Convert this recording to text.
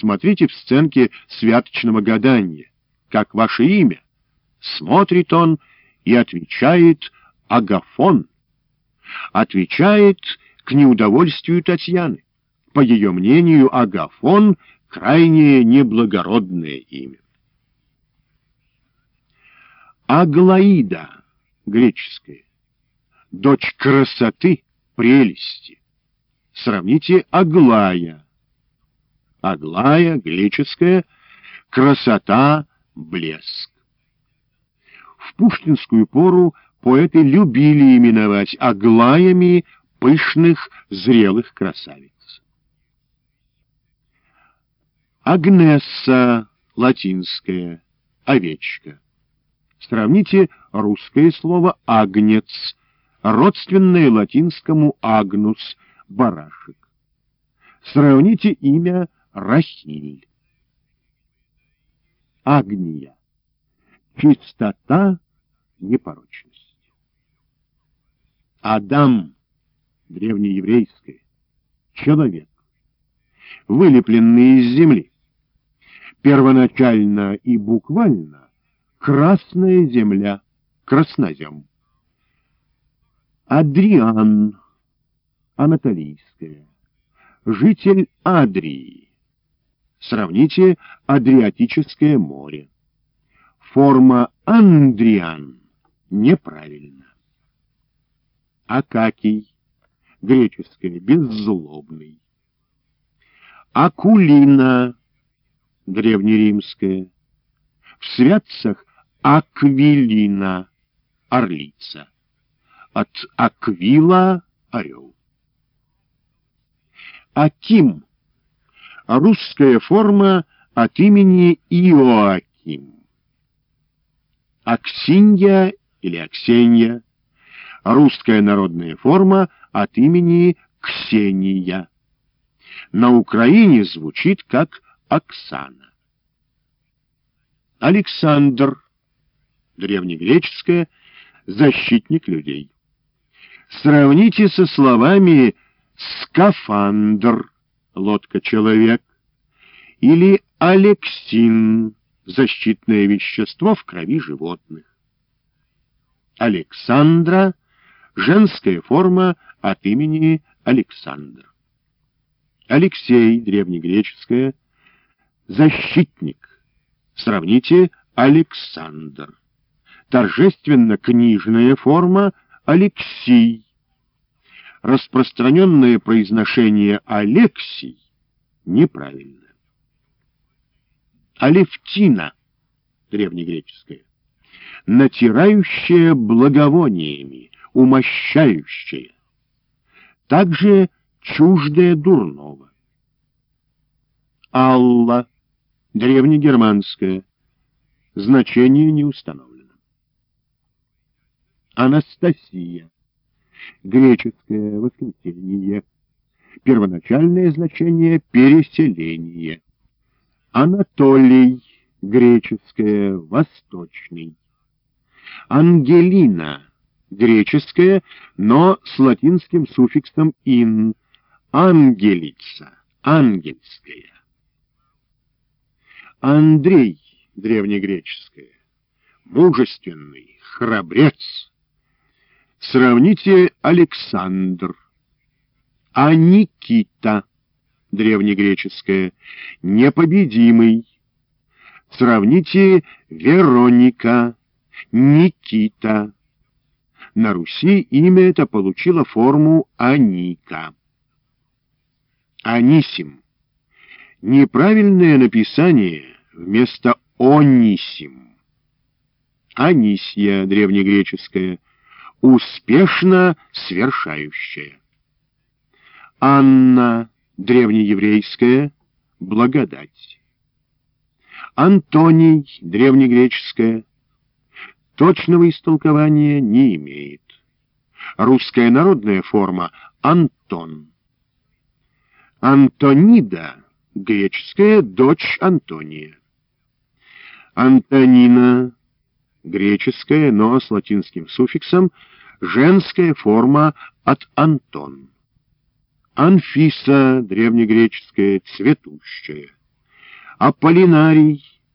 Смотрите в сценке святочного гадания. Как ваше имя? Смотрит он и отвечает «Агафон». Отвечает к неудовольствию Татьяны. По ее мнению, Агафон — крайне неблагородное имя. Аглаида, греческая, дочь красоты, прелести. Сравните Аглая. Аглая, греческая, красота, блеск. В пушкинскую пору поэты любили именовать Аглаями пышных, зрелых красавиц. Агнесса, латинская, овечка. Сравните русское слово «агнец», родственное латинскому «агнус», барашек. Сравните имя Рахиль. Агния. Чистота, непорочность. Адам, древнееврейское, человек, вылепленный из земли. Первоначально и буквально красная земля, краснозем. Адриан, анатолийская, житель Адрии. Сравните Адриатическое море. Форма Андриан неправильна. Акакий, греческое, беззлобный. Акулина, древнеримская. В святцах Аквилина, орлица. От Аквила — орел. Аким — русская форма от имени Иоаким. Аксинья или Аксенья — русская народная форма от имени Ксения. На Украине звучит как Оксана. Александр, древнегреческое, защитник людей. Сравните со словами «скафандр» — лодка-человек, или «алексин» — защитное вещество в крови животных. Александра — женская форма от имени Александр. Алексей, древнегреческое, защитник. Сравните Александр. Торжественно-книжная форма Алексий. Распространенное произношение Алексий неправильно. Алевтина, древнегреческое, натирающая благовониями, умощающая. Также чуждое дурного. Алла, древнегерманское, значение не установлено. Анастасия, греческое воскресенье, первоначальное значение переселение. Анатолий, греческое, восточный. Ангелина, греческое, но с латинским суффиксом «ин», ангелица, ангельская. Андрей, древнегреческое, мужественный, храбрец. Сравните Александр. А Никита, древнегреческое, непобедимый. Сравните Вероника, Никита. На Руси имя это получило форму Аника. Анисим. Неправильное написание вместо Онисим. Анисия, древнегреческая, успешно свершающая. Анна, древнееврейская, благодать. Антоний, древнегреческая, точного истолкования не имеет. Русская народная форма — Антон. Антонида, греческая дочь Антония. Антонина, греческая, но с латинским суффиксом, женская форма от Антон. Анфиса, древнегреческая, цветущая. Аполлинарий,